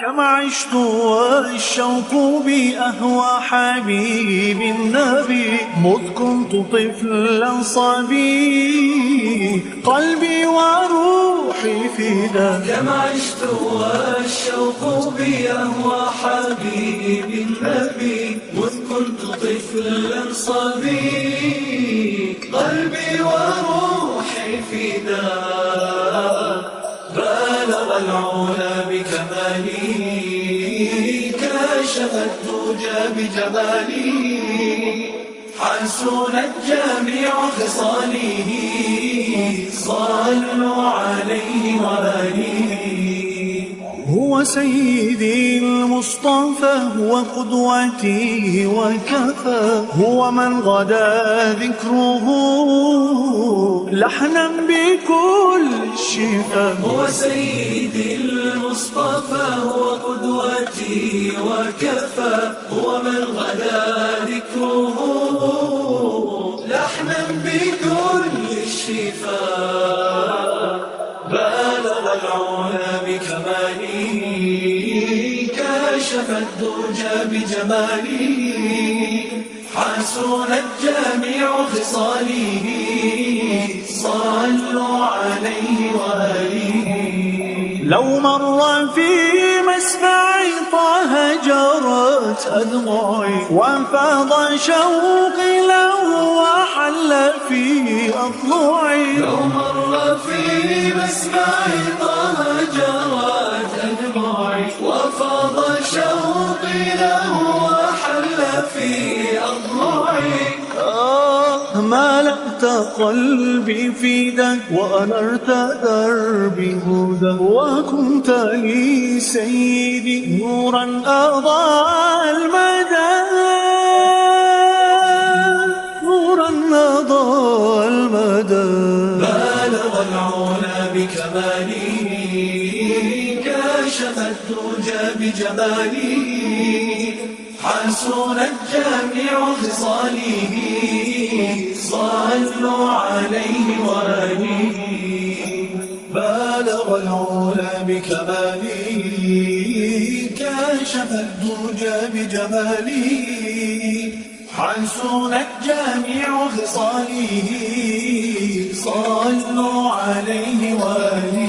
كم عشت والشوق بي أهوى حبيب النبي مذ كنت طفلا صبي قلبي وروحي فدا كم عشت والشوق بي أهوى حبيب النبي مذ كنت طفلا صبي قلبي وروحي فداك بلغ العلا بكمالي كاشف الدجى بجمالي حسن الجميع خصاله صلوا عليه وآله. هو سيدي المصطفى هو قدوتي وكفى هو من غدا ذكره. لحنا بكل شفاء هو سيدي المصطفى هو قدوتي وكفى هو من غدا ذكره. لحنا بكل الشفاء بلغ العلا بكماله. كشف الدجى بجماله حسنت جميع خصاله صلوا عليه وآله. لو مر في مسمع طه جرت أدمعي وانفاض شوقي له وحل في أضلعي لو مر في مسمع طه شوقي له وحل في أضلعي آه ملأت قلبي فداك وأنرت دربي هدى وكنت لي سيدي نورا أضاء المدى. نورا أضاء المدى. بلغ العلا بكماله كشف الدجى بجماله حسنت جميع خصاله. صلوا عليه وآله. بلغ العلا بكماله. كشف الدجى بجماله حسنت جميع خصاله. صلوا عليه وآله.